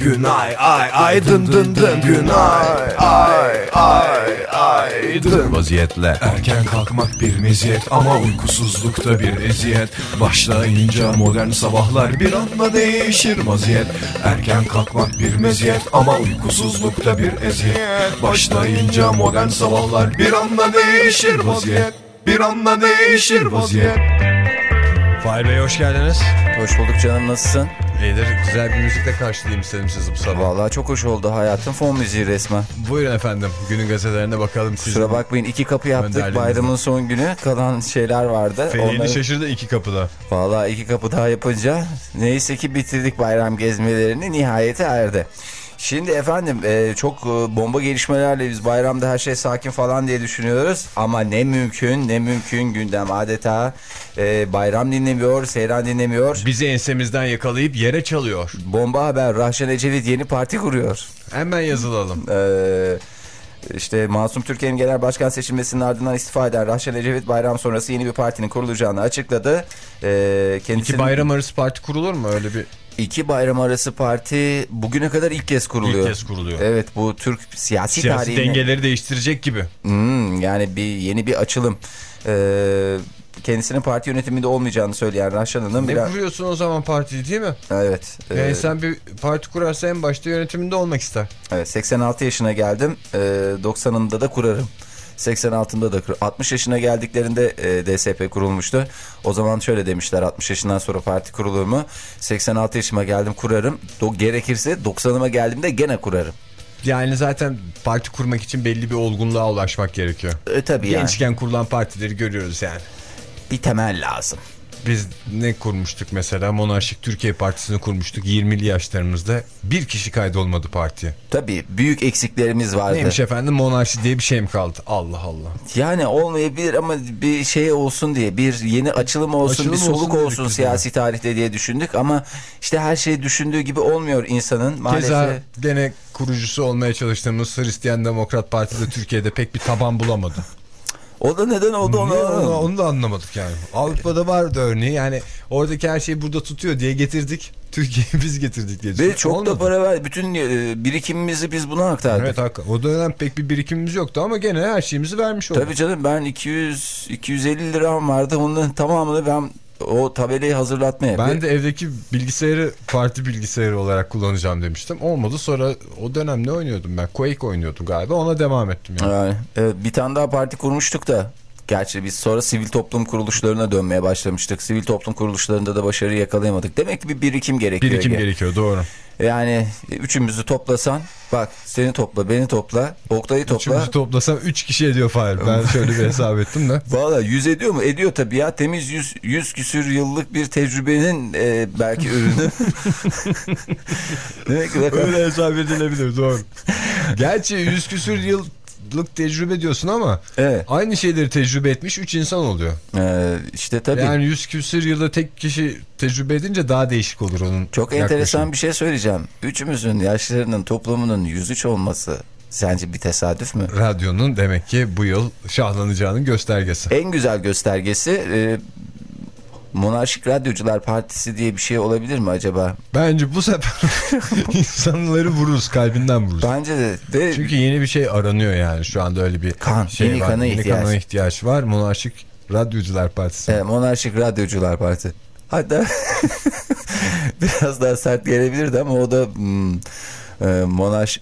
Günay ay ay dın dın dın. Günay ay ay ay dın. Vaziyetle erken kalkmak bir meziyet ama uykusuzlukta bir eziyet Başlayınca modern sabahlar bir anda değişir vaziyet Erken kalkmak bir meziyet ama uykusuzlukta bir eziyet Başlayınca modern sabahlar bir anda değişir vaziyet Bir anda değişir vaziyet Fahir Bey hoş geldiniz. Hoş bulduk canım nasılsın? İyidir. Güzel bir müzikle karşılayayım istedim sizi bu sabah. Vallahi çok hoş oldu hayatın fon müziği resmen. Buyurun efendim. Günün gazetelerine bakalım. Siz Kusura bakmayın iki kapı yaptık bayramın son günü kalan şeyler vardı. Feleğini Onları- şaşırdı iki kapıda. Vallahi iki kapı daha yapınca neyse ki bitirdik bayram gezmelerini nihayete erdi. Şimdi efendim e, çok e, bomba gelişmelerle biz bayramda her şey sakin falan diye düşünüyoruz. Ama ne mümkün ne mümkün gündem adeta e, bayram dinlemiyor, seyran dinlemiyor. Bizi ensemizden yakalayıp yere çalıyor. Bomba haber Rahşan Ecevit yeni parti kuruyor. Hemen yazılalım. Ee, işte Masum Türkiye'nin genel başkan seçilmesinin ardından istifa eden Rahşan Ecevit bayram sonrası yeni bir partinin kurulacağını açıkladı. Ee, kendisinin İki bayram arası parti kurulur mu öyle bir İki bayram arası parti bugüne kadar ilk kez kuruluyor. ilk kez kuruluyor. Evet bu Türk siyasi, Siyasi tarihine dengeleri değiştirecek gibi. Hmm, yani bir yeni bir açılım. Ee, kendisinin parti yönetiminde olmayacağını söyleyen Rahşan Hanım Ne biraz... kuruyorsun o zaman partiyi değil mi? Evet. Yani e, sen bir parti kurarsa en başta yönetiminde olmak ister. Evet 86 yaşına geldim. Ee, 90'ında da kurarım. 86'ında da kur 60 yaşına geldiklerinde e, DSP kurulmuştu. O zaman şöyle demişler 60 yaşından sonra parti kurulur mu? 86 yaşıma geldim kurarım. Do gerekirse 90'ıma geldiğimde gene kurarım. Yani zaten parti kurmak için belli bir olgunluğa ulaşmak gerekiyor. E tabii yani. Gençken kurulan partileri görüyoruz yani. Bir temel lazım. Biz ne kurmuştuk mesela? Monarşik Türkiye Partisi'ni kurmuştuk 20'li yaşlarımızda. Bir kişi kaydolmadı partiye. Tabii büyük eksiklerimiz vardı. Neymiş efendim monarşi diye bir şey mi kaldı? Allah Allah. Yani olmayabilir ama bir şey olsun diye bir yeni açılım olsun Açılım bir soluk olsun olsun, siyasi tarihte diye düşündük ama işte her şey düşündüğü gibi olmuyor insanın maalesef. Keza gene kurucusu olmaya çalıştığımız Hristiyan Demokrat Parti de Türkiye'de pek bir taban bulamadı. O da neden oldu onu onu, onu da anlamadık yani. Avrupa'da vardı örneği yani oradaki her şeyi burada tutuyor diye getirdik. Türkiye'yi biz getirdik diye. Ve çok da Olmadı. para ver. Bütün e, birikimimizi biz buna aktardık. Evet hakikaten. O dönem pek bir birikimimiz yoktu ama gene her şeyimizi vermiş olduk. Tabii canım ben 200 250 liram vardı. Onun tamamını ben o tabelayı hazırlatmaya. Ben de evdeki bilgisayarı parti bilgisayarı olarak kullanacağım demiştim. Olmadı sonra o dönem ne oynuyordum ben? Quake oynuyordum galiba ona devam ettim yani. Yani, evet, bir tane daha parti kurmuştuk da. Gerçi biz sonra sivil toplum kuruluşlarına dönmeye başlamıştık. Sivil toplum kuruluşlarında da başarı yakalayamadık. Demek ki bir birikim gerekiyor. Birikim Ege. gerekiyor doğru. Yani üçümüzü toplasan bak seni topla beni topla Oktay'ı topla. Üçümüzü toplasam 3 kişi ediyor Fahir. Ben şöyle bir hesap ettim de. Valla yüz ediyor mu? Ediyor tabii ya. Temiz yüz, yüz küsür yıllık bir tecrübenin e, belki ürünü. Demek ki Öyle hesap edilebilir doğru. Gerçi 100 küsür yıllık tecrübe diyorsun ama Evet. aynı şeyleri tecrübe etmiş 3 insan oluyor. Ee, işte tabii. Yani 100 küsür yılda tek kişi tecrübe edince daha değişik olur onun Çok enteresan bir şey söyleyeceğim. Üçümüzün yaşlarının toplumunun 103 olması sence bir tesadüf mü? Radyonun demek ki bu yıl şahlanacağının göstergesi. En güzel göstergesi e, Monarşik Radyocular Partisi diye bir şey olabilir mi acaba? Bence bu sefer insanları vururuz kalbinden vururuz. Bence de. Ve Çünkü yeni bir şey aranıyor yani şu anda öyle bir Kan, şey yeni var. kana yeni ihtiyaç. kana ihtiyaç var. Monarşik Radyocular Partisi. e, Monarşik Radyocular Partisi. Hatta biraz daha sert gelebilirdi ama o da hmm, e, monarş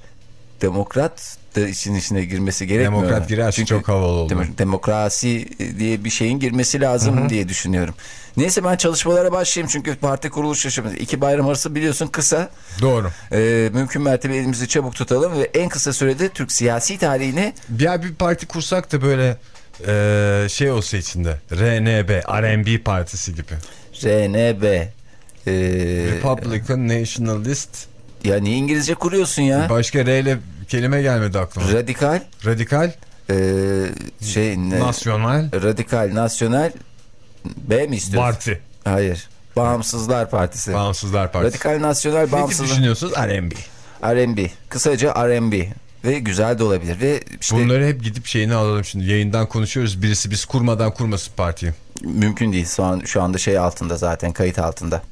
demokrat işin içine girmesi gerekmiyor. Demokrat girerse çok havalı olur. Dem- demokrasi diye bir şeyin girmesi lazım diye düşünüyorum. Neyse ben çalışmalara başlayayım çünkü parti kuruluş yaşamı. iki bayram arası biliyorsun kısa. Doğru. Ee, mümkün mertebe elimizi çabuk tutalım ve en kısa sürede Türk siyasi tarihini Ya bir parti kursak da böyle e, şey olsa içinde RNB, R&B partisi gibi. RNB e, Republican Nationalist. ya niye İngilizce kuruyorsun ya? Başka R ile kelime gelmedi aklıma. Radikal Radikal, e, şey ne? Nasyonal, Radikal Nasyonel B mi istiyorsun? Parti. Hayır. Bağımsızlar Partisi. Bağımsızlar Partisi. Radikal Nasyonel Ne Bağımsızlar. düşünüyorsunuz? R&B. R&B. Kısaca R&B. ve güzel de olabilir. Ve işte Bunları hep gidip şeyini alalım şimdi. Yayından konuşuyoruz. Birisi biz kurmadan kurmasın partiyi. mümkün değil. Şu, an, şu anda şey altında zaten kayıt altında.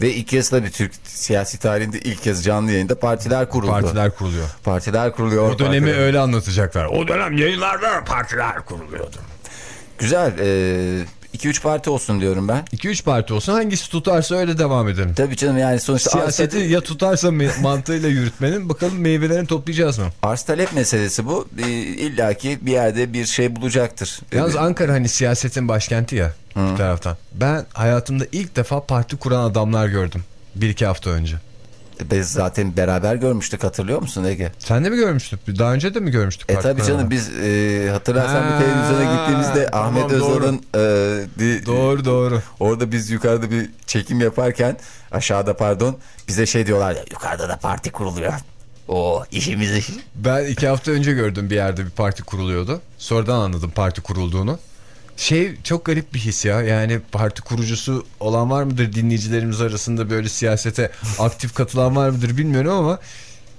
Ve ilk kez tabii Türk siyasi tarihinde ilk kez canlı yayında partiler kuruldu. Partiler kuruluyor. Partiler kuruluyor. O dönemi partiler- öyle anlatacaklar. O dönem yayınlarda partiler kuruluyordu. Güzel. 2-3 parti olsun diyorum ben. 2-3 parti olsun hangisi tutarsa öyle devam edelim. Tabii canım yani sonuçta Siyaseti arz, ya tutarsa mantığıyla yürütmenin bakalım meyvelerini toplayacağız mı? arz talep meselesi bu. Ee, İlla ki bir yerde bir şey bulacaktır. Yalnız Ee, Ankara hani siyasetin başkenti ya bir taraftan. Ben hayatımda ilk defa parti kuran adamlar gördüm. Bir iki hafta önce. Biz zaten beraber görmüştük hatırlıyor musun Ege? Sen de mi görmüştük? Daha önce de mi görmüştük? E tabii canım biz e, hatırlarsan Ha, bir televizyona gittiğimizde tamam, Ahmet. Özal'ın e, Doğru doğru. orada biz yukarıda bir çekim yaparken aşağıda pardon bize şey diyorlar ya yukarıda da parti kuruluyor. O işimiz iş. Ben iki hafta önce gördüm bir yerde bir parti kuruluyordu. Sonradan anladım parti kurulduğunu. Şey çok garip bir his ya. Yani parti kurucusu olan var mıdır dinleyicilerimiz arasında böyle siyasete aktif katılan var mıdır bilmiyorum ama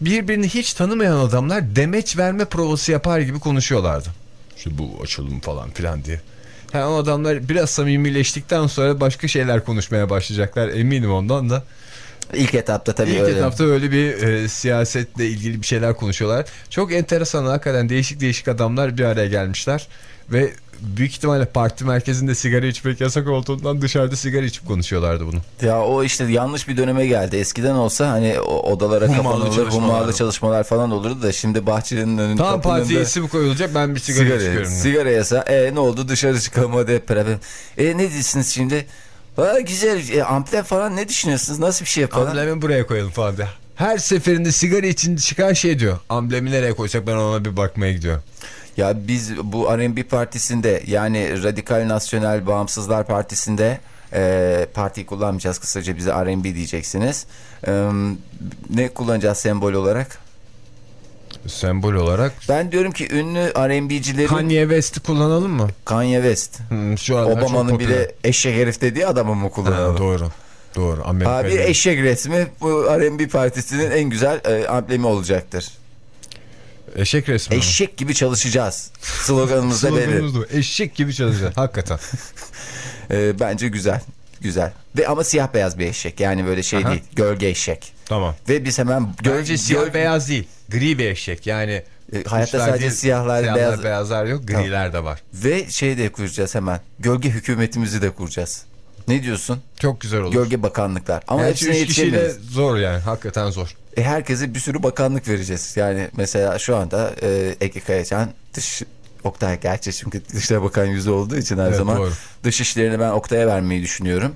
birbirini hiç tanımayan adamlar demeç verme provası yapar gibi konuşuyorlardı. İşte bu açılım falan filan diye. Yani o adamlar biraz samimileştikten sonra başka şeyler konuşmaya başlayacaklar eminim ondan da. İlk etapta tabii İlk öyle. etapta öyle bir e, siyasetle ilgili bir şeyler konuşuyorlar. Çok enteresan hakikaten değişik değişik adamlar bir araya gelmişler. Ve büyük ihtimalle parti merkezinde sigara içmek yasak olduğundan dışarıda sigara içip konuşuyorlardı bunu. Ya o işte yanlış bir döneme geldi. Eskiden olsa hani odalara kapanılır, hummalı çalışmalar falan olurdu da şimdi bahçenin önünde Tam partiye isim koyulacak ben bir sigara, sigara, içiyorum. sigara yasa. E ne oldu dışarı çıkalım hadi hep beraber. E ne diyorsunuz şimdi? Ha, güzel e, amblem falan ne düşünüyorsunuz? Nasıl bir şey yapalım? Amblemi buraya koyalım falan diye. Her seferinde sigara için çıkan şey diyor. Amblemi nereye koysak ben ona bir bakmaya gidiyorum. Ya biz bu R&B partisinde yani Radikal Nasyonel Bağımsızlar Partisi'nde e, partiyi kullanmayacağız kısaca bize R&B diyeceksiniz. E, ne kullanacağız sembol olarak? Sembol olarak. Ben diyorum ki ünlü R&B'cilerin Kanye West'i kullanalım mı? Kanye West. Hmm, şu çok Obama'nın bile eşek herif dediği adamı mı Ha, kullanalım? doğru. Doğru. Amerika Abi değil. eşek resmi bu R&B partisinin en güzel e, amblemi olacaktır. Eşek resmi. mi? Eşek gibi çalışacağız. Sloganımız da belli. Eşek gibi çalışacağız. Hakikaten. E, bence güzel. Güzel. Ve ama siyah beyaz bir eşek. Yani böyle şey Aha. değil. Gölge eşek. Tamam. Ve biz hemen göl- Bence siyah göl- beyaz değil. Gri bir eşek. Yani E, hayatta sadece siyahlar, beyaz- beyazlar yok. Griler de var. ve şey de kuracağız hemen. Gölge hükümetimizi de kuracağız. Ne diyorsun? Çok güzel olur. Gölge bakanlıklar. Ama Gerçi hepsine yetişemeyiz. zor yani. Hakikaten zor. E, herkese bir sürü bakanlık vereceğiz. Yani mesela şu anda e, Ege Kayacan dış Oktay gerçi çünkü Dışişleri Bakan yüzü olduğu için her Evet, zaman doğru. dış işlerini ben Oktay'a vermeyi düşünüyorum.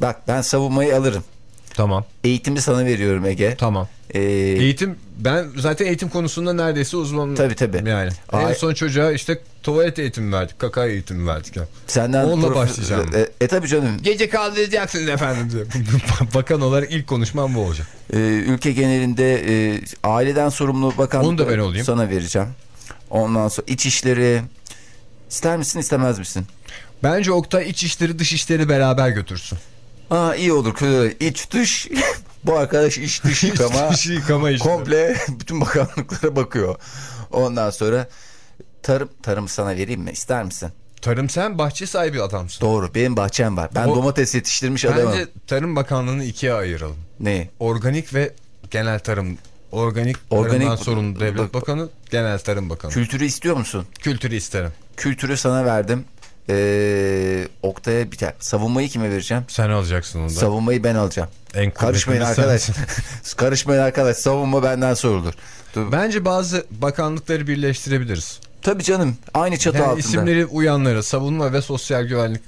Bak ben savunmayı alırım. Tamam. Eğitimi sana veriyorum Ege. Tamam. Ee, Eğitim ben zaten eğitim konusunda neredeyse uzmanım. Tabii, tabii. Yani Ay- en son çocuğa işte tuvalet eğitimi verdik. Kaka eğitimi verdik. Senden Onunla prof- başlayacağım. E, e tabii canım. Gece kaldıracaksınız efendim diye. Bakan olarak ilk konuşmam bu olacak. Ee, ülke genelinde e, aileden sorumlu bakanlık Onu da ben olayım. sana vereceğim. Ondan sonra iç işleri ister misin istemez misin? Bence Oktay iç işleri dış işleri beraber götürsün. Aa iyi olur. İç dış. Bu arkadaş iç dış yıkama. İç dışı yıkama işleri. komple bütün bakanlıklara bakıyor. Ondan sonra tarım tarım sana vereyim mi? İster misin? Tarım sen bahçe sahibi adamsın. Doğru. Benim bahçem var. Ben O- domates yetiştirmiş adamım. Bence Tarım Bakanlığı'nı ikiye ayıralım. Ne? Organik ve genel tarım. Organik, Organik- sorumlu devlet Bak- bakanı, genel tarım bakanı. Kültürü istiyor musun? Kültürü isterim. Kültürü sana verdim. Ee, Oktay'a bir tane. Savunmayı kime vereceğim? Sen alacaksın onu. Savunmayı ben alacağım. en Karışmayın arkadaş. Karışmayın arkadaş. Savunma benden sorulur. Dur. Bence bazı bakanlıkları birleştirebiliriz. Tabii canım. Aynı çatı Yani altında. isimleri uyanları savunma ve sosyal güvenlik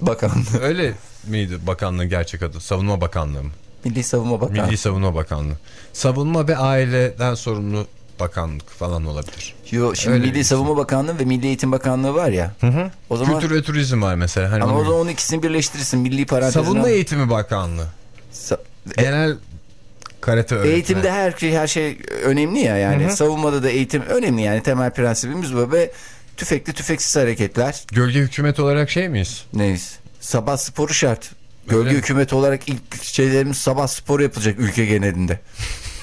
Bakan. öyle miydi bakanlığın gerçek adı? Savunma Bakanlığı mı? Milli Savunma Bakanı. Milli Savunma Bakanlığı. Savunma ve aileden sorumlu bakanlık falan olabilir. Yo, şimdi Öyle Milli. Savunma Bakanlığı ve Milli Eğitim Bakanlığı var ya. O zaman Kültür ve turizm var mesela. Hani ama onu- o zaman onun ikisini birleştirirsin. Milli parantezine. Savunma Eğitimi Bakanlığı. Sa- Genel karate öğretmeni. Eğitimde her şey her şey önemli ya yani. Savunmada da eğitim önemli yani temel prensibimiz bu ve tüfekli tüfeksiz hareketler. Gölge hükümet olarak şey miyiz? Neyiz? Sabah sporu şart. Gölge Öyle. hükümeti olarak ilk şeylerimiz sabah spor yapılacak ülke genelinde.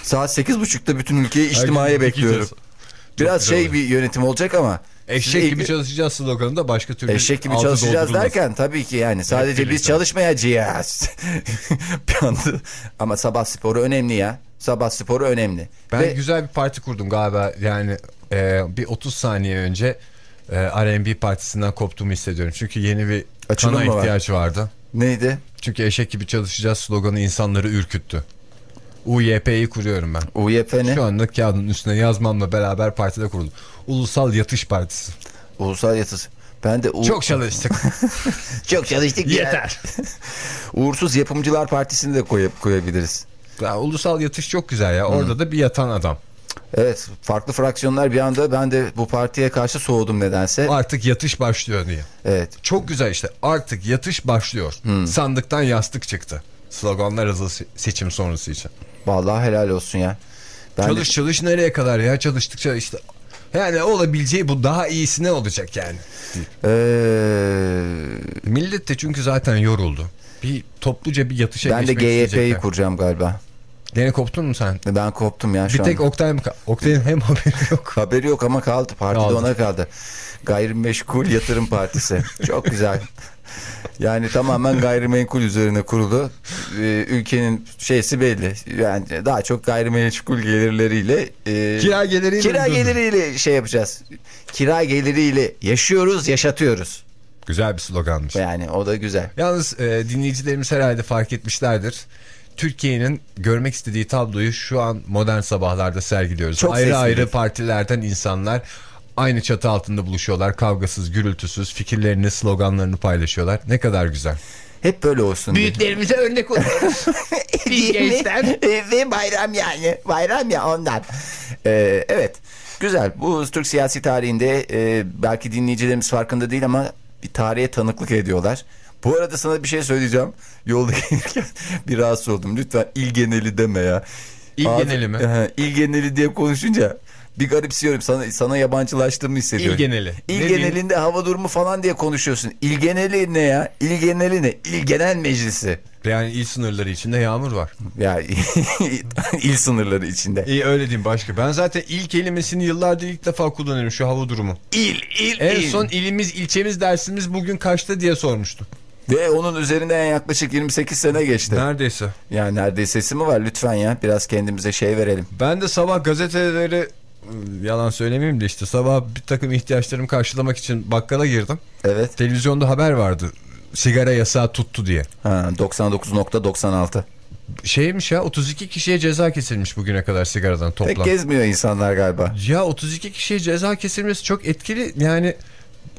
Saat sekiz buçukta bütün ülkeyi içtimaya bekliyorum. Biraz şey olur. bir yönetim olacak ama. Eşek gibi çalışacağız sloganı da başka türlü Eşek gibi çalışacağız derken tabii ki yani sadece biz çalışmayacağız. bir anda ama sabah sporu önemli ya. Sabah sporu önemli. Ben Ve güzel bir parti kurdum galiba yani e, bir 30 saniye önce e, R&B partisinden koptuğumu hissediyorum. Çünkü yeni bir Açılım kana mı var? ihtiyaç vardı. neydi? Çünkü eşek gibi çalışacağız sloganı insanları ürküttü. UYP'yi kuruyorum ben. UYP ne? Şu anda kağıdın üstüne yazmamla beraber partide kuruldum. Ulusal Yatış Partisi. Ulusal yatısı. Ben de U- Çok çalıştık. çok çalıştık. Yeter. Uğursuz Yapımcılar Partisi'ni de koyup koyabiliriz. Ya, ulusal yatış çok güzel ya. Orada da bir yatan adam. Evet farklı fraksiyonlar bir anda ben de bu partiye karşı soğudum nedense. Artık yatış başlıyor diye. Evet Çok güzel işte. Artık yatış başlıyor. Sandıktan yastık çıktı. Sloganlar hızlı se- seçim sonrası için. Vallahi helal olsun ya. Ben de- Çalış çalış nereye kadar ya? Çalıştıkça işte. Yani olabileceği bu daha iyisi ne olacak yani? Ee, Millet de çünkü zaten yoruldu. Bir topluca bir yatışa ben de geçmek GYP'yi isteyecekler. kuracağım galiba. Gene koptun mu sen? Ben koptum ya şu Bir an. tek Oktay mı? Oktay'ın hem haberi yok. Haberi yok ama kaldı. Partide Kaldı. ona kaldı. Gayrimeşgul Yatırım Partisi. Çok güzel. Yani tamamen gayrimenkul üzerine kurulu. Ee, ülkenin şeysi belli. Yani daha çok gayrimeşgul gelirleriyle e, Kira geliriyle. kira geliriyle şey yapacağız. Kira geliriyle yaşıyoruz, yaşatıyoruz. Güzel bir sloganmış. Yani o da güzel. Yalnız e, dinleyicilerimiz herhalde fark etmişlerdir. Türkiye'nin görmek istediği tabloyu şu an modern sabahlarda sergiliyoruz. Çok ayrı sesli. ayrı partilerden insanlar aynı çatı altında buluşuyorlar. Kavgasız, gürültüsüz fikirlerini, sloganlarını paylaşıyorlar. Ne kadar güzel. Hep böyle olsun. Büyüklerimize örnek oluyoruz. gençler. Ve bayram yani. Bayram ya ondan. Ee, evet. Güzel. Bu Türk siyasi tarihinde e, belki dinleyicilerimiz farkında değil ama bir tarihe tanıklık ediyorlar. Bu arada sana bir şey söyleyeceğim. Yolda gelirken bir rahatsız oldum. Lütfen il geneli deme ya. İl Ağzı- geneli mi? He, il geneli diye konuşunca bir garipsiyorum. Sana, sana yabancılaştığımı hissediyorum. İl geneli. İl Ne genelinde hava durumu falan diye konuşuyorsun. İl geneli ne ya? İl geneli ne? İl genel meclisi. Yani il sınırları içinde yağmur var. Ya il sınırları içinde. İyi öyle diyeyim başka. Ben zaten il kelimesini yıllardır ilk defa kullanıyorum şu hava durumu. İl, il, En il. son ilimiz ilçemiz dersimiz bugün kaçta diye sormuştum. Ve onun üzerinden yaklaşık 28 sene geçti. Neredeyse. Yani neredeyse mi var lütfen ya. Biraz kendimize şey verelim. Ben de sabah gazeteleri yalan söylemeyeyim de işte sabah bir takım ihtiyaçlarımı karşılamak için bakkala girdim. Evet. Televizyonda haber vardı. Sigara yasağı tuttu diye. Ha, 99.96. Şeymiş ya 32 kişiye ceza kesilmiş bugüne kadar sigaradan Pek toplam. gezmiyor insanlar galiba. Ya 32 kişiye ceza kesilmesi çok etkili. Yani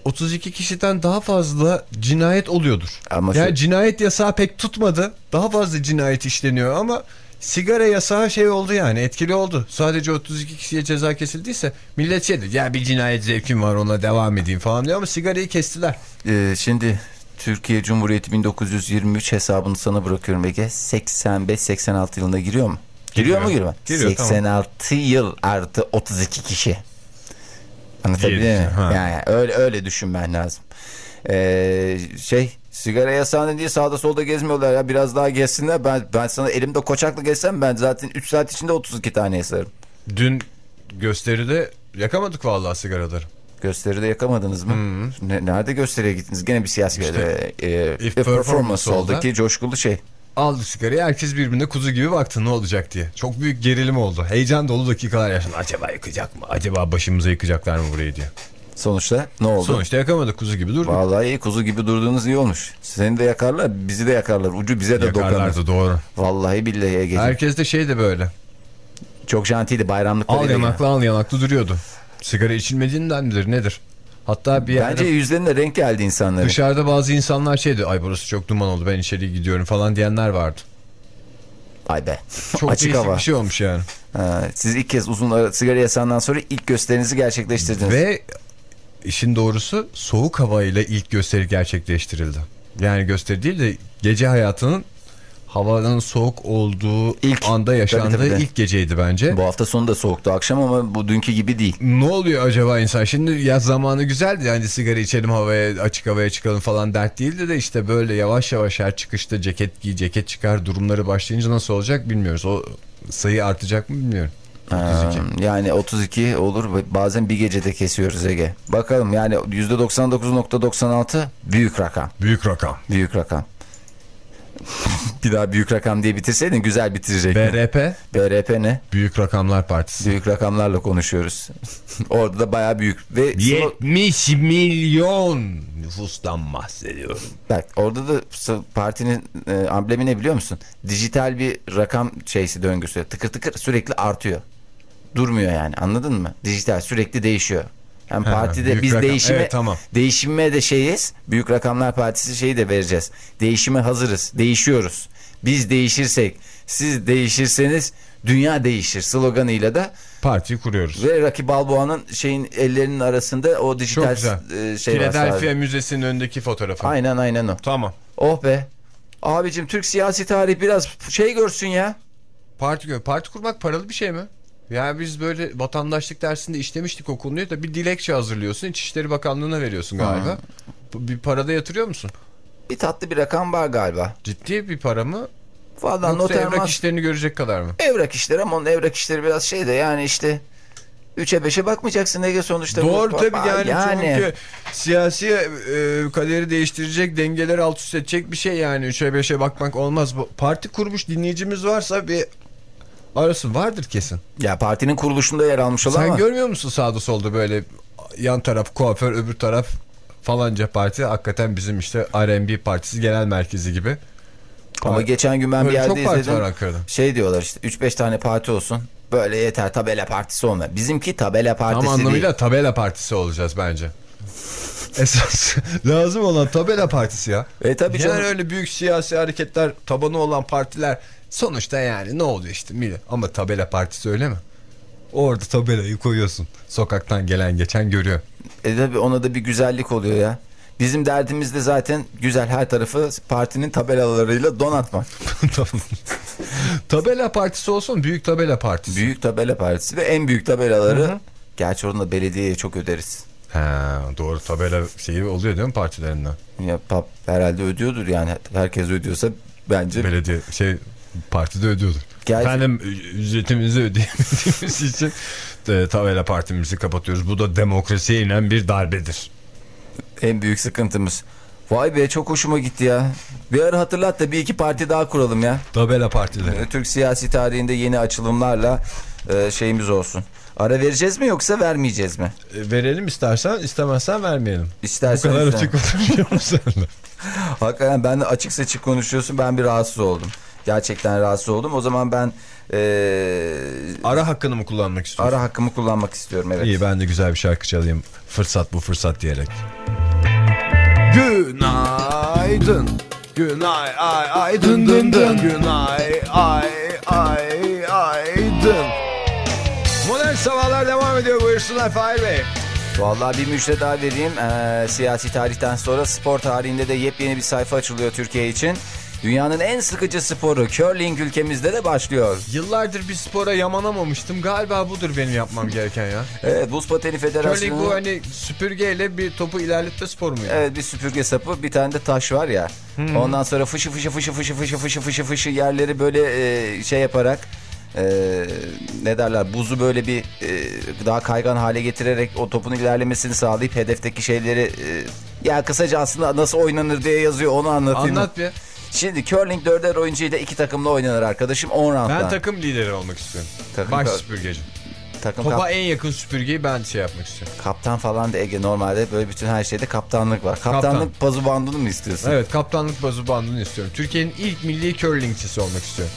32 kişiden daha fazla cinayet oluyordur. Ama yani şu- cinayet yasağı pek tutmadı. Daha fazla cinayet işleniyor ama sigara yasağı şey oldu yani etkili oldu. Sadece 32 kişiye ceza kesildiyse millet şey dedi ya bir cinayet zevkim var ona devam edeyim falan diyor ama sigarayı kestiler. Ee, şimdi Türkiye Cumhuriyeti 1923 hesabını sana bırakıyorum Ege. 85-86 yılında giriyor mu? Giriyor, Giriyor. mu girme? Giriyor, 86 yıl artı 32 kişi. Anlatabiliyor muyum? Yani öyle öyle düşünmen lazım. Ee, şey sigara yasağını diye sağda solda gezmiyorlar ya biraz daha gezsinler. Ben ben sana elimde koçakla gezsem ben zaten 3 saat içinde 32 tane yasarım. Dün gösteride yakamadık vallahi sigaraları. Gösteride yakamadınız mı? Ne- nerede gösteriye gittiniz? Gene bir siyasi İşte, e, e, performance Performance oldu oldu. ki coşkulu şey. Aldı sigarayı herkes birbirine kuzu gibi baktı ne olacak diye. Çok büyük gerilim oldu. Heyecan dolu dakikalar yaşandı. Acaba yıkacak mı? Acaba başımıza yıkacaklar mı burayı diye. Sonuçta ne oldu? Sonuçta yakamadık kuzu gibi durdu. Vallahi iyi, kuzu gibi durduğunuz iyi olmuş. Seni de yakarlar, bizi de yakarlar. Ucu bize de dokanır. Yakarlardı doğru. Vallahi billahi Ege. Herkes de şey de böyle. Çok jantiydi bayramlıkları. Al yanaklı al yanaklı duruyordu. Sigara içilmediğinden midir nedir? Hatta bir ya. yerde Bence yüzlerine renk geldi insanların. dışarıda bazı insanlar şeydi. Ay burası çok duman oldu ben içeri gidiyorum falan diyenler vardı. Ay be. Çok Açık hava. bir şey olmuş yani. Ha, siz ilk kez uzun ara sigara yasağından sonra ilk gösterinizi gerçekleştirdiniz. Ve işin doğrusu soğuk havayla ilk gösteri gerçekleştirildi. Yani gösteri değil de gece hayatının havanın soğuk olduğu İlk. anda yaşandığı Tabii, tabii. ilk geceydi bence. Bu hafta sonu da soğuktu akşam ama bu dünkü gibi değil. Ne oluyor acaba insan? Şimdi yaz zamanı güzeldi yani sigara içelim havaya açık havaya çıkalım falan dert değildi de işte böyle yavaş yavaş her çıkışta ceket giy ceket çıkar durumları başlayınca nasıl olacak bilmiyoruz. O sayı artacak mı bilmiyorum. Ha, yani 32 olur bazen bir gecede kesiyoruz Ege. Bakalım yani %99.96 büyük rakam. Büyük rakam. Büyük rakam. bir daha büyük rakam diye bitirseydin güzel bitirecektin. BRP BRP ne? Büyük Rakamlar Partisi. Büyük rakamlarla konuşuyoruz. Orada da bayağı büyük. Ve slo- 70 milyon nüfustan bahsediyorum. bak orada da partinin e, amblemi ne biliyor musun? Dijital bir rakam şeysi döngüsü. Tıkır tıkır sürekli artıyor. Durmuyor yani anladın mı? Dijital sürekli değişiyor. Ha, partide biz rakam. değişime Evet, tamam. değişime de şeyiz. Büyük Rakamlar Partisi şeyi de vereceğiz. Değişime hazırız. Değişiyoruz. Biz değişirsek, siz değişirseniz dünya değişir sloganıyla da Partiyi kuruyoruz. ve Rocky Balboa'nın şeyin ellerinin arasında o dijital Çok güzel. e, şey. Philadelphia. Müzesi'nin önündeki fotoğrafı. Aynen aynen o. Tamam. Oh be. Abicim Türk siyasi tarihi biraz şey görsün ya. Parti Parti kurmak paralı bir şey mi? Yani biz böyle vatandaşlık dersinde işlemiştik o konuyu da bir dilekçe hazırlıyorsun. İçişleri Bakanlığı'na veriyorsun galiba. Bu Bir parada yatırıyor musun? Bir tatlı bir rakam var galiba. Ciddi bir para mı? Valla noter evrak mas- işlerini görecek kadar mı? evrak işleri ama onun evrak işleri biraz şey de yani işte 3'e 5'e bakmayacaksın Ege sonuçta. bu- Doğru tabii Aa, yani, çünkü siyasi e, kaderi değiştirecek, dengeleri alt üst edecek bir şey yani. 3'e 5'e bakmak olmaz. Bu Parti kurmuş dinleyicimiz varsa bir arası vardır kesin. Ya partinin kuruluşunda yer almış olan Sen ama görmüyor musun sağda solda böyle yan taraf kuaför öbür taraf falanca parti hakikaten bizim işte R&B partisi genel merkezi gibi. ama geçen gün ben bir Böyle yerde çok parti izledim. Şey diyorlar işte 3-5 tane parti olsun. Böyle yeter tabela partisi olma. Bizimki tabela partisi Tam değil. anlamıyla tabela partisi olacağız bence. Esas lazım olan tabela partisi ya. E tabii canım. Yani öyle büyük siyasi hareketler tabanı olan partiler sonuçta yani ne oluyor işte millet. Ama tabela partisi öyle mi? Orada tabelayı koyuyorsun. Sokaktan gelen geçen görüyor. E tabii ona da bir güzellik oluyor ya. Bizim derdimiz de zaten güzel her tarafı partinin tabelalarıyla donatmak. tabela partisi olsun büyük tabela partisi. Büyük tabela partisi ve en büyük tabelaları gerçi onu da belediyeye çok öderiz. Ha, doğru tabela şeyi oluyor değil mi partilerinden? Ya pap herhalde ödüyordur yani herkes ödüyorsa bence Belediye şey partide ödüyordur. Gel- Efendim ücretimizi ödeyemediğimiz için e, tabela partimizi kapatıyoruz. Bu da demokrasiye inen bir darbedir. en büyük sıkıntımız. Vay be çok hoşuma gitti ya. Bir ara hatırlat da bir iki parti daha kuralım ya. Tabela partileri. E, Türk siyasi tarihinde yeni açılımlarla e, şeyimiz olsun. Ara vereceğiz mi yoksa vermeyeceğiz mi? E, verelim istersen istemezsen vermeyelim. İstersen Bu kadar isten- açık konuşuyor musun sen de? Hakikaten ben de açık seçik konuşuyorsun. Ben bir rahatsız oldum. Gerçekten rahatsız oldum. O zaman ben e, Ara hakkını mı kullanmak istiyorsun? ara hakkımı kullanmak istiyorum. Evet. İyi ben de güzel bir şarkı çalayım. Fırsat bu fırsat diyerek. Günaydın. Günay ay ay dın dın dın. Günay ay ay ay dın. Modern sabahlar devam ediyor buyursunlar Fahir Bey. Vallahi bir müjde daha vereyim. Ee, siyasi tarihten sonra spor tarihinde de yepyeni bir sayfa açılıyor Türkiye için. Dünyanın en sıkıcı sporu curling ülkemizde de başlıyor. Yıllardır bir spora yamanamamıştım. Galiba budur benim yapmam gereken ya. Evet Buz Pateni Federasyonu. Curling bu hani süpürgeyle bir topu ilerletme sporu muydu? Evet bir süpürge sapı bir tane de taş var ya. Hmm. Ondan sonra fışı fışı fışı fışı fışı fışı fışı fışı yerleri böyle e, şey yaparak e, ne derler buzu böyle bir e, daha kaygan hale getirerek o topun ilerlemesini sağlayıp hedefteki şeyleri e, ya kısaca aslında nasıl oynanır diye yazıyor onu anlatayım. Anlat bir. Şimdi curling dörder oyuncuyla iki takımla oynanır arkadaşım 10 rounddan. Ben takım lideri olmak istiyorum. Takım Baş süpürgeci. takım Topa en yakın süpürgeyi ben şey yapmak istiyorum. kaptan falan da Ege normalde böyle bütün her şeyde kaptanlık var. Kaptanlık Kaptan. pazu bandını mı istiyorsun? Evet kaptanlık bazı bandını istiyorum. Türkiye'nin ilk milli curlingçisi olmak istiyorum.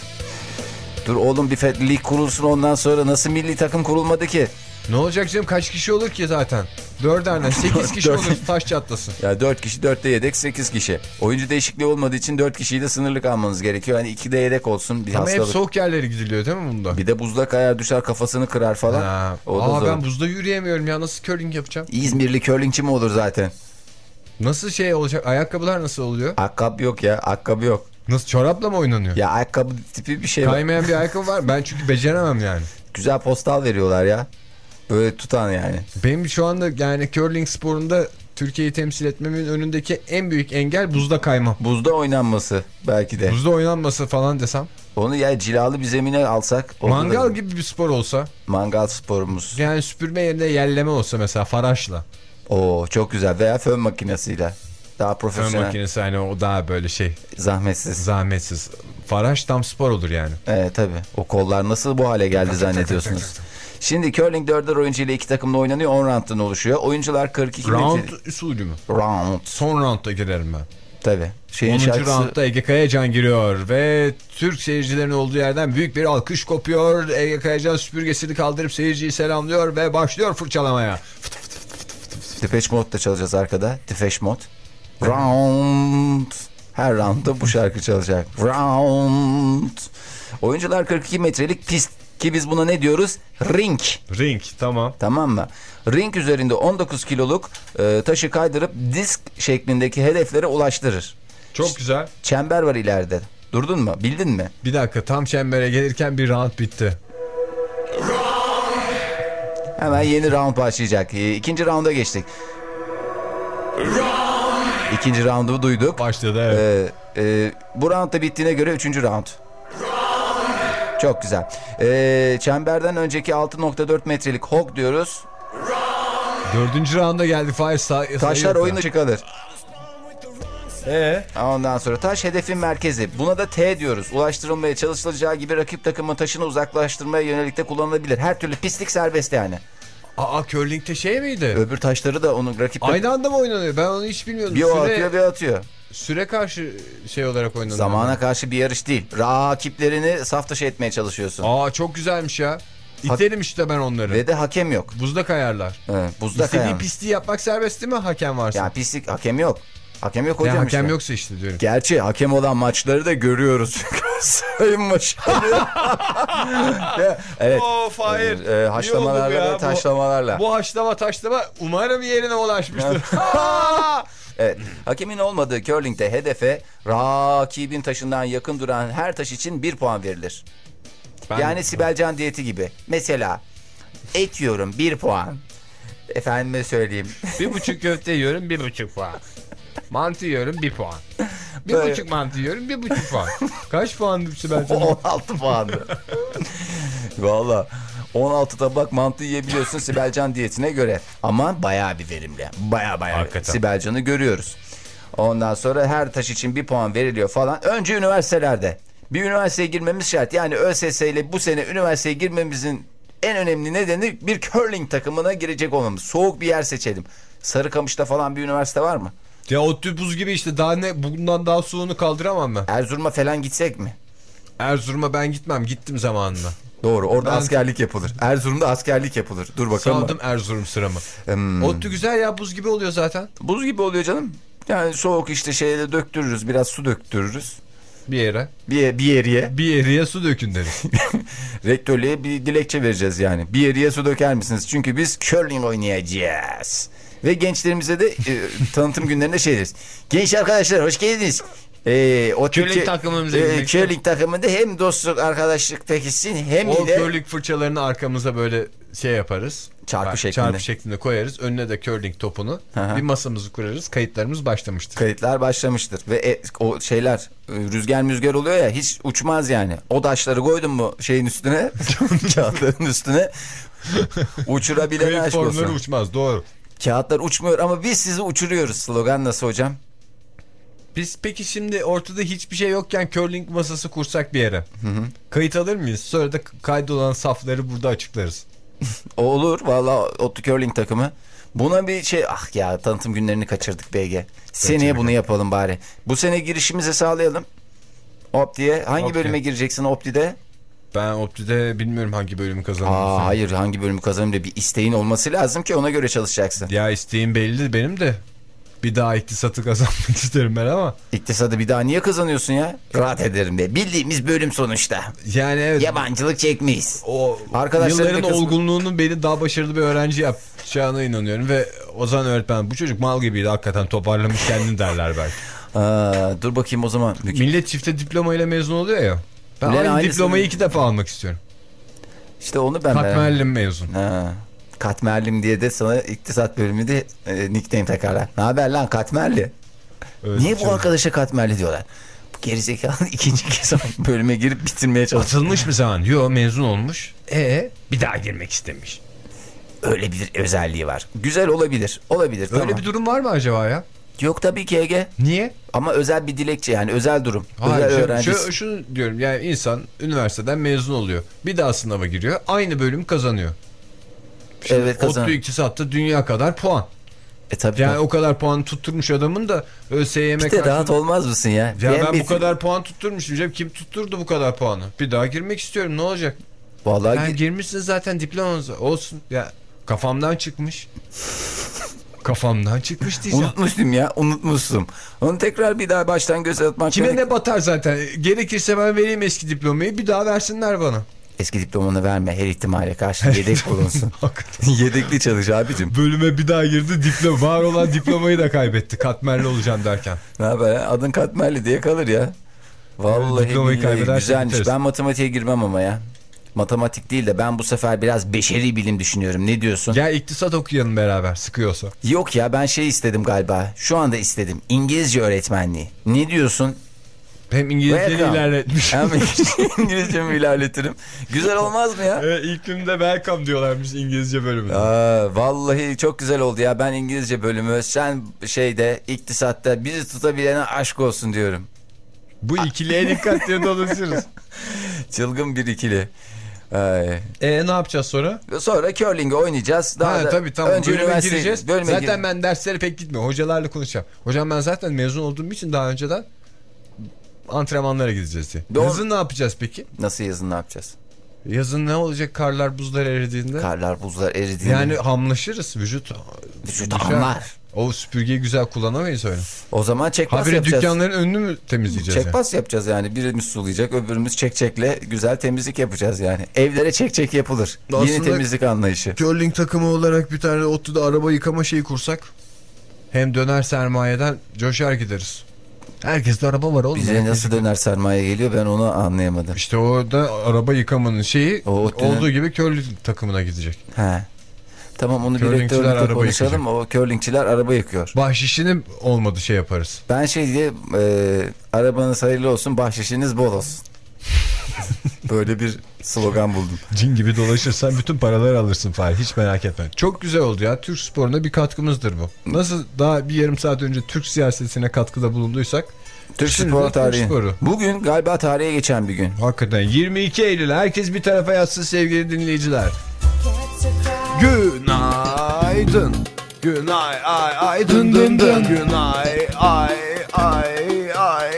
Dur oğlum bir lig kurulsun ondan sonra nasıl milli takım kurulmadı ki? Ne olacak canım kaç kişi olur ki zaten? Dörderden sekiz kişi Dört. olur taş çatlasın. Ya 4 kişi 4'te yedek 8 kişi. Oyuncu değişikliği olmadığı için 4 kişiyi de sınırlı kalmanız gerekiyor. Hani 2'de yedek olsun bir Ama hep hastalık. soğuk yerlere gidiliyor değil mi bunda? Bir de buzda kayar düşer kafasını kırar falan. Ha. O Aa, zor. ben buzda yürüyemiyorum ya nasıl curling yapacağım? İzmirli curlingçi mi olur zaten? Nasıl şey olacak? Ayakkabılar nasıl oluyor? Akkab yok ya akkabı yok. Nasıl çorapla mı oynanıyor? Ya ayakkabı tipi bir şey var. Kaymayan bir ayakkabı var. Ben çünkü beceremem yani. Güzel postal veriyorlar ya. Böyle tutan yani. Benim şu anda yani curling sporunda Türkiye'yi temsil etmemin önündeki en büyük engel buzda kaymam. Buzda oynanması belki de. Buzda oynanması falan desem. Onu ya cilalı bir zemine alsak. Mangal da- gibi bir spor olsa. Mangal sporumuz. Yani süpürme yerine yelleme olsa mesela faraşla. Oo çok güzel. Veya fön makinesiyle. Daha Fön profesyonel. makinesi hani o daha böyle şey Zahmetsiz. zahmetsiz. Faraş tam spor olur yani. Evet tabii. O kollar nasıl bu hale geldi zannediyorsunuz? Şimdi curling dörder oyuncu ile iki takımla oynanıyor. 10 rounddan oluşuyor. Oyuncular 42 Round metre... usulü mü? Round. Son roundda girerim ben. Tabii. Şeyin 10. şarkısı... roundda Ege Kayacan giriyor ve Türk seyircilerin olduğu yerden büyük bir alkış kopuyor. Ege Kayacan süpürgesini kaldırıp seyirciyi selamlıyor ve başlıyor fırçalamaya. Depeche Mode'da çalacağız arkada. Depeche Mode. Round. Her roundda bu şarkı çalacak. Round. Oyuncular 42 metrelik pist ki biz buna ne diyoruz? Ring. Ring tamam. Tamam mı? Ring üzerinde 19 kiloluk e, taşı kaydırıp disk şeklindeki hedeflere ulaştırır. Çok güzel. Çember var ileride. Durdun mu? Bildin mi? Bir dakika tam çembere gelirken bir round bitti. Hemen yeni round başlayacak. E, İkinci rounda geçtik. İkinci roundu duyduk. Başladı evet. Ee, e, bu round da bittiğine göre üçüncü round. Çok güzel. Ee, çemberden önceki 6.4 metrelik hog diyoruz. Dördüncü rounda geldi Fahir Taşlar sayıyor. oyun dışı kalır. Ee? Ondan sonra taş hedefin merkezi. Buna da T diyoruz. Ulaştırılmaya çalışılacağı gibi rakip takımın taşını uzaklaştırmaya yönelik de kullanılabilir. Her türlü pislik serbest yani. Aa curling'te şey miydi? Öbür taşları da onun rakip Aynı anda mı oynanıyor? Ben onu hiç bilmiyordum. bir o süre, atıyor bir atıyor. Süre karşı şey olarak oynanıyor. Zamana karşı bir yarış değil. Rakiplerini saf dışı etmeye çalışıyorsun. Aa çok güzelmiş ya. İterim işte ben onları. Ve de hakem yok. Buzda kayarlar. Evet, buzda İstediği kayan. pisliği yapmak serbest değil mi hakem varsa? Yani pislik hakem yok. Hakem yok Ya hocam hakem işte. yoksa işte diyorum. Gerçi hakem olan maçları da görüyoruz. Sayın Başkanım. evet. Oo Fahir. Ee, e, haşlamalarla bu ya. ve taşlamalarla. Bu haşlama taşlama umarım yerine ulaşmıştır. Evet. Hakemin olmadığı curling'de hedefe rakibin taşından yakın duran her taş için bir puan verilir. Ben- yani Sibelcan diyeti gibi. Mesela et yiyorum bir puan. Efendime söyleyeyim. bir buçuk köfte yiyorum bir buçuk puan. Mantı yiyorum bir puan. Bir Böyle- buçuk mantı yiyorum bir buçuk puan. Kaç puandı Sibel Can'ın? 16 puandı. Valla 16 tabak mantı yiyebiliyorsun Sibelcan diyetine göre. Ama bayağı bir verimli. Baya baya Hakikaten. Sibelcan'ı görüyoruz. Ondan sonra her taş için bir puan veriliyor falan. Önce üniversitelerde. Bir üniversiteye girmemiz şart. Yani ÖSS ile bu sene üniversiteye girmemizin en önemli nedeni bir curling takımına girecek olmamız. Soğuk bir yer seçelim. Sarıkamış'ta falan bir üniversite var mı? Ya o buz gibi işte daha ne bundan daha soğuğunu kaldıramam ben. Erzurum'a falan gitsek mi? Erzurum'a ben gitmem gittim zamanında. Doğru orada Ben- askerlik yapılır. Erzurum'da askerlik yapılır. Dur bakalım. Saldım Erzurum sıramı. Hmm. ODTÜ güzel ya buz gibi oluyor zaten. Buz gibi oluyor canım. Yani soğuk işte şeyle döktürürüz. Biraz su döktürürüz. Bir yere. Bir, bir yeriye. Bir yere su dökün deriz. Rektörlüğe bir dilekçe vereceğiz yani. Bir yeriye su döker misiniz? Çünkü biz curling oynayacağız. Ve gençlerimize de e, tanıtım günlerinde şey deriz. Genç arkadaşlar hoş geldiniz. Ee, o Curling Türkçe- takımımıza e, girmek curling takımında hem dostluk arkadaşlık pekişsin hem o de curling fırçalarını arkamıza böyle şey yaparız. Çarpı Bak, şeklinde. Çarpı şeklinde koyarız. Önüne de curling topunu. Hı. Bir masamızı kurarız. Kayıtlarımız başlamıştır. kayıtlar başlamıştır. Ve e, o şeyler e, rüzgar müzgar oluyor ya hiç uçmaz yani. O taşları koydun mu şeyin üstüne kağıtların üstüne uçurabilene Kayıt aşk olsun. uçmaz doğru. Kağıtlar uçmuyor ama biz sizi uçuruyoruz. Slogan nasıl hocam? Biz peki şimdi ortada hiçbir şey yokken curling masası kursak bir yere. Kayıt alır mıyız? Sonra da kaydolan safları burada açıklarız. Olur valla Otlu Curling takımı. Buna bir şey ah ya tanıtım günlerini kaçırdık BG. Seneye bunu yapalım bari. Bu sene girişimizi sağlayalım. Opti'ye. Hangi Opti. bölüme gireceksin Opti'de? Ben ODTÜ'de bilmiyorum hangi bölümü Aa, kazandım. hayır hangi bölümü kazanayım da bir isteğin olması lazım ki ona göre çalışacaksın. Ya isteğim belli benim de. Bir daha iktisatı kazanmak isterim ben ama. İktisadı bir daha niye kazanıyorsun ya? Rahat ederim de. Bildiğimiz bölüm sonuçta. Yani evet. Yabancılık çekmeyiz. O yılların kısmı- olgunluğunun beni daha başarılı bir öğrenci yapacağına inanıyorum ve Ozan öğretmen bu çocuk mal gibiydi hakikaten toparlamış kendini derler belki. Aa, dur bakayım o zaman. Millet çifte diplomayla mezun oluyor ya. Ben Ulan aynı aynısını- diplomayı iki defa almak istiyorum. İşte onu ben Katmerlim mezun. Ha. Katmerlim diye de sana iktisat bölümü de e, nickname takarlar. Ne haber lan Katmerli? Öyle Niye bu şey. arkadaşa Katmerli diyorlar? Gerizekalı ikinci kez bölüme girip bitirmeye çalışıyor. Atılmış mı zaman? Yo mezun olmuş. E bir daha girmek istemiş. Öyle bir özelliği var. Güzel olabilir. Olabilir. Öyle tamam. bir durum var mı acaba ya? Yok tabii ki Ege. Niye? Ama özel bir dilekçe yani özel durum. Hayır, özel şu- öğrencisi. şu, şunu diyorum yani insan üniversiteden mezun oluyor. Bir daha sınava giriyor. Aynı bölüm kazanıyor. Şimdi Evet, ODTÜ iktisatta dünya kadar puan. E tabii. Yani tabii. o kadar puan tutturmuş adamın da ÖSYM de rahat olmaz mısın ya? Ya ben, bir- bu kadar puan tutturmuşum. Cem kim tutturdu bu kadar puanı? Bir daha girmek istiyorum ne olacak? Vallahi Ben gi- girmişsin zaten diplomanız olsun. Ya kafamdan çıkmış. kafamdan çıkmış diyeceğim. unutmuştum ya unutmuştum. Onu tekrar bir daha baştan göz atmak Kime gerek- ne batar zaten. Gerekirse ben vereyim eski diplomayı bir daha versinler bana. Eski diplomanı verme her ihtimale karşı yedek bulunsun. Yedekli çalış abicim. Bölüme bir daha girdi diploma. Var olan diplomayı da kaybetti. Katmerli olacağım derken. Ne haber ya? Adın Katmerli diye kalır ya. Vallahi diplomayı billahi güzelmiş. biteriz. Ben matematiğe girmem ama ya. Matematik değil de ben bu sefer biraz beşeri bilim düşünüyorum. Ne diyorsun? Gel iktisat okuyalım beraber sıkıyorsa. Yok ya ben şey istedim galiba. Şu anda istedim. İngilizce öğretmenliği. Ne diyorsun? Hem İngilizceyi ilerletmiş. Hem İngilizcemi ilerletirim. Güzel olmaz mı ya? Evet, ilk günde welcome diyorlarmış İngilizce bölümünde. Aa, vallahi çok güzel oldu ya. Ben İngilizce bölümü, sen şeyde iktisatta bizi tutabilene aşk olsun diyorum. Bu ikiliye dikkat diye dolaşırız. Çılgın bir ikili. Ay. E ne yapacağız sonra? Sonra curling'e oynayacağız. Daha ha, da tabii tamam. önce bölüme üniversite gireceğiz. Bölüme zaten gir- ben derslere pek gitmiyorum. Hocalarla konuşacağım. Hocam ben zaten mezun olduğum için daha önceden antrenmanlara gideceğiz diye. Doğru. Yazın ne yapacağız peki? Nasıl yazın ne yapacağız? Yazın ne olacak karlar buzlar eridiğinde? Karlar buzlar eridiğinde. Yani hamlaşırız vücut. Vücut düşer. hamlar. O süpürgeyi güzel kullanamayız öyle. O zaman çekpas Habire yapacağız. dükkanların önünü mü temizleyeceğiz? yani? Çekpas yapacağız yani. Birimiz sulayacak öbürümüz çekçekle güzel temizlik yapacağız yani. Evlere çek çek yapılır. Yeni Aslında- temizlik anlayışı. Curling takımı olarak bir tane ODTÜ'de araba yıkama şeyi kursak hem döner sermayeden coşar gideriz. Herkeste araba var oğlum. Bize nasıl döner sermaye geliyor ben onu anlayamadım. İşte orada araba yıkamanın şeyi O olduğu gibi curling takımına gidecek. He. Tamam onu direktörlükle araba konuşalım. O curlingçiler araba yıkıyor. Bahşişini olmadı şey yaparız. Ben şey diye e, arabanız hayırlı olsun bahşişiniz bol olsun. Böyle bir slogan buldum. Cin gibi dolaşırsan bütün paraları alırsın Fahri hiç merak etme. Çok güzel oldu ya Türk sporuna bir katkımızdır bu. Nasıl daha bir yarım saat önce Türk siyasetine katkıda bulunduysak Türk spor Türk tarihi. sporu. Bugün galiba tarihe geçen bir gün. hakikaten 22 Eylül herkes bir tarafa yatsın sevgili dinleyiciler. Günaydın. Günay ay ay dın dın dın. Günay ay ay ay.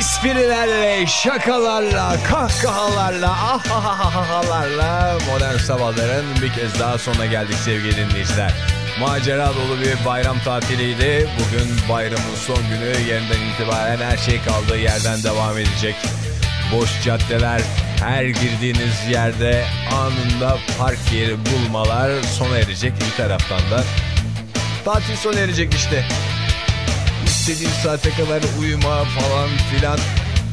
Esprilerle, şakalarla, kahkahalarla, ahahahalarla modern sabahların bir kez daha sonuna geldik sevgili dinleyiciler. Macera dolu bir bayram tatiliydi. Bugün bayramın son günü yerinden itibaren her şey kaldığı yerden devam edecek. Boş caddeler, her girdiğiniz yerde anında park yeri bulmalar sona erecek bir taraftan da. Tatil sona erecek işte. İstediğin saate kadar uyuma falan filan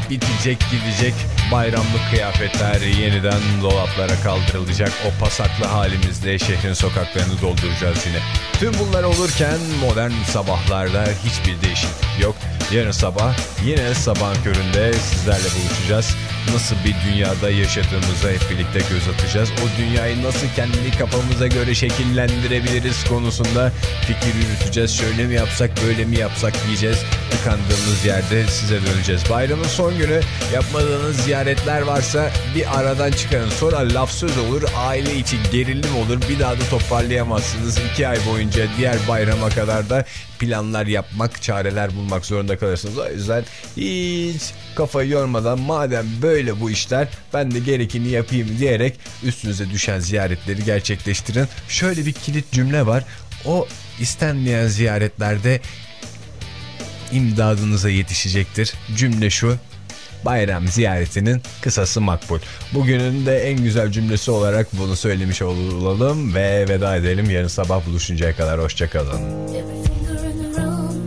bitecek gidecek. Bayramlık kıyafetler yeniden dolaplara kaldırılacak. O pasaklı halimizde şehrin sokaklarını dolduracağız yine. Tüm bunlar olurken modern sabahlarda hiçbir değişiklik yok. Yarın sabah yine sabah köründe sizlerle buluşacağız. Nasıl bir dünyada yaşadığımıza hep birlikte göz atacağız. O dünyayı nasıl kendi kafamıza göre şekillendirebiliriz konusunda fikir yürüteceğiz. Şöyle mi yapsak böyle mi yapsak diyeceğiz. Tıkandığımız yerde size döneceğiz. Bayramın son günü yapmadığınız ziyaretler varsa bir aradan çıkarın. Sonra laf söz olur, aile içi gerilim olur. Bir daha da toparlayamazsınız. iki ay boyunca diğer bayrama kadar da planlar yapmak, çareler bulmak zorunda kalırsınız. O yüzden hiç kafayı yormadan madem böyle bu işler ben de gerekeni yapayım diyerek üstünüze düşen ziyaretleri gerçekleştirin. Şöyle bir kilit cümle var. O istenmeyen ziyaretlerde imdadınıza yetişecektir. Cümle şu. Bayram ziyaretinin kısası makbul. Bugünün de en güzel cümlesi olarak bunu söylemiş olalım ve veda edelim. Yarın sabah buluşuncaya kadar hoşçakalın.